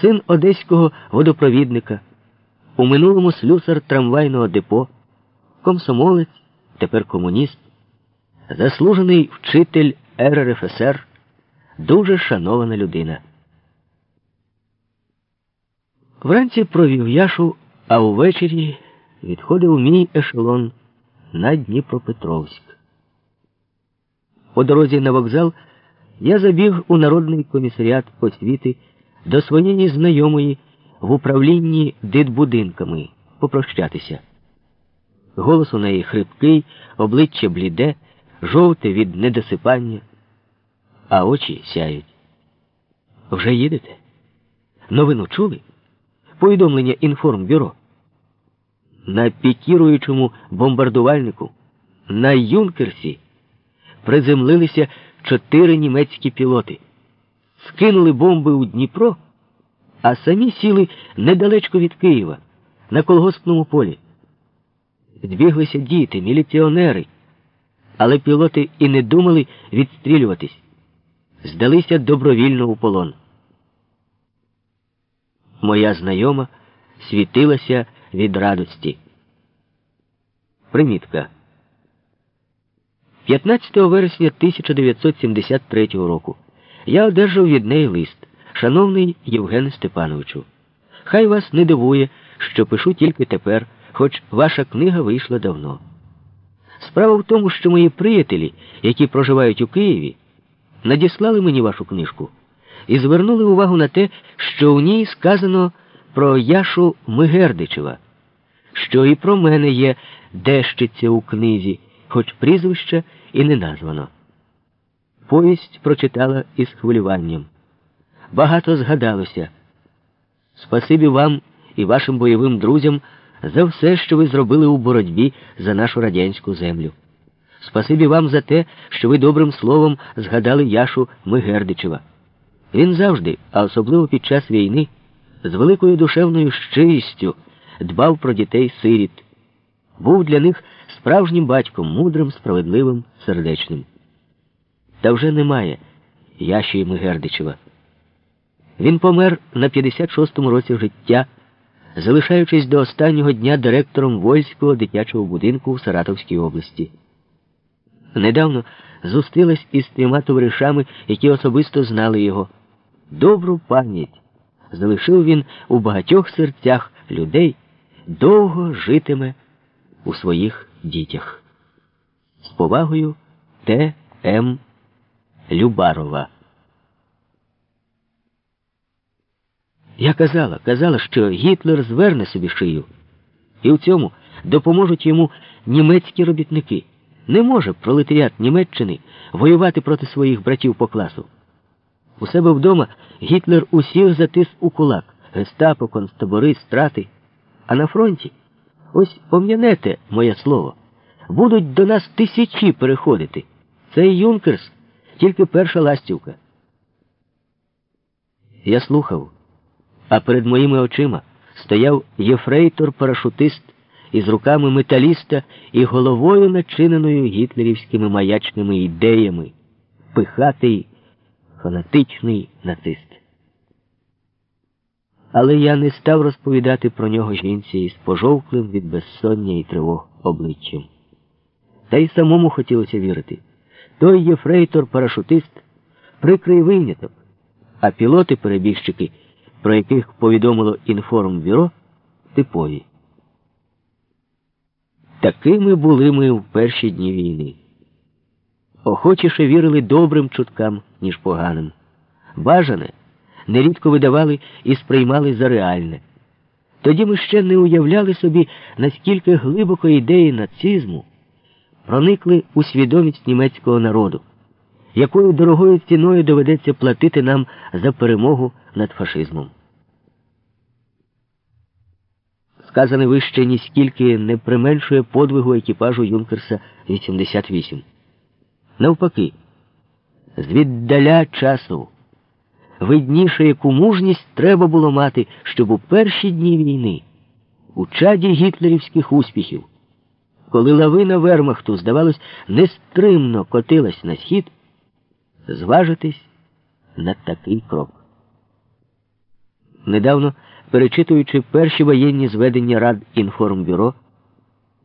син одеського водопровідника, у минулому слюсар трамвайного депо, комсомолець, тепер комуніст, заслужений вчитель РРФСР, дуже шанована людина. Вранці провів яшу, а увечері відходив мій ешелон на Дніпропетровськ. По дорозі на вокзал я забіг у Народний комісаріат освіти до своєї знайомої в управлінні дитбудинками попрощатися. Голос у неї хрипкий, обличчя бліде, жовте від недосипання, а очі сяють. Вже їдете? Новину чули? Повідомлення інформбюро. На пікіруючому бомбардувальнику на Юнкерсі приземлилися чотири німецькі пілоти, скинули бомби у Дніпро, а самі сіли недалечко від Києва, на колгоспному полі. Збіглися діти, міліціонери, але пілоти і не думали відстрілюватись, здалися добровільно у полон. Моя знайома світилася від радості. Примітка. 15 вересня 1973 року я одержав від неї лист, шановний Євген Степановичу. Хай вас не дивує, що пишу тільки тепер, хоч ваша книга вийшла давно. Справа в тому, що мої приятелі, які проживають у Києві, надіслали мені вашу книжку і звернули увагу на те, що в ній сказано про Яшу Мигердичева, що і про мене є дещиця у книзі, хоч прізвище і не названо. Повість прочитала із хвилюванням. Багато згадалося. Спасибі вам і вашим бойовим друзям за все, що ви зробили у боротьбі за нашу радянську землю. Спасибі вам за те, що ви добрим словом згадали Яшу Мигердичева. Він завжди, а особливо під час війни, з великою душевною щирістю дбав про дітей сиріт, був для них справжнім батьком, мудрим, справедливим, сердечним. Та вже немає Яші Мигердичева. Він помер на 56-му році життя, залишаючись до останнього дня директором Вольського дитячого будинку в Саратовській області. Недавно зустрілась із трьома товаришами, які особисто знали його. Добру пам'ять залишив він у багатьох серцях людей, довго житиме у своїх дітях. З повагою Т. М. Любарова. Я казала, казала, що Гітлер зверне собі шию, і в цьому допоможуть йому німецькі робітники. Не може пролетаріат Німеччини воювати проти своїх братів по класу. У себе вдома Гітлер усіх затис у кулак, гестапо, концтабори, страти. А на фронті, ось пом'янете моє слово, будуть до нас тисячі переходити. Цей Юнкерс тільки перша ластівка. Я слухав, а перед моїми очима стояв єфрейтор-парашутист із руками металіста і головою начиненою гітлерівськими маячними ідеями, пихатий, фанатичний нацист. Але я не став розповідати про нього жінці із пожовклим від безсоння і тривог обличчям. Та й самому хотілося вірити. Той єфрейтор-парашутист прикрий виняток, а пілоти-перебіжчики, про яких повідомило інформбюро, типові. Такими були ми в перші дні війни. Охочіше вірили добрим чуткам, ніж поганим. Бажане нерідко видавали і сприймали за реальне. Тоді ми ще не уявляли собі, наскільки глибоко ідеї нацизму проникли у свідомість німецького народу, якою дорогою ціною доведеться платити нам за перемогу над фашизмом. Сказане вище ніскільки не применшує подвигу екіпажу Юнкерса 88. Навпаки, звіддаля часу видніше, яку мужність треба було мати, щоб у перші дні війни, у чаді гітлерівських успіхів, коли лавина Вермахту, здавалось, нестримно котилась на схід, зважитись на такий крок. Недавно, перечитуючи перші воєнні зведення Рад інформбюро,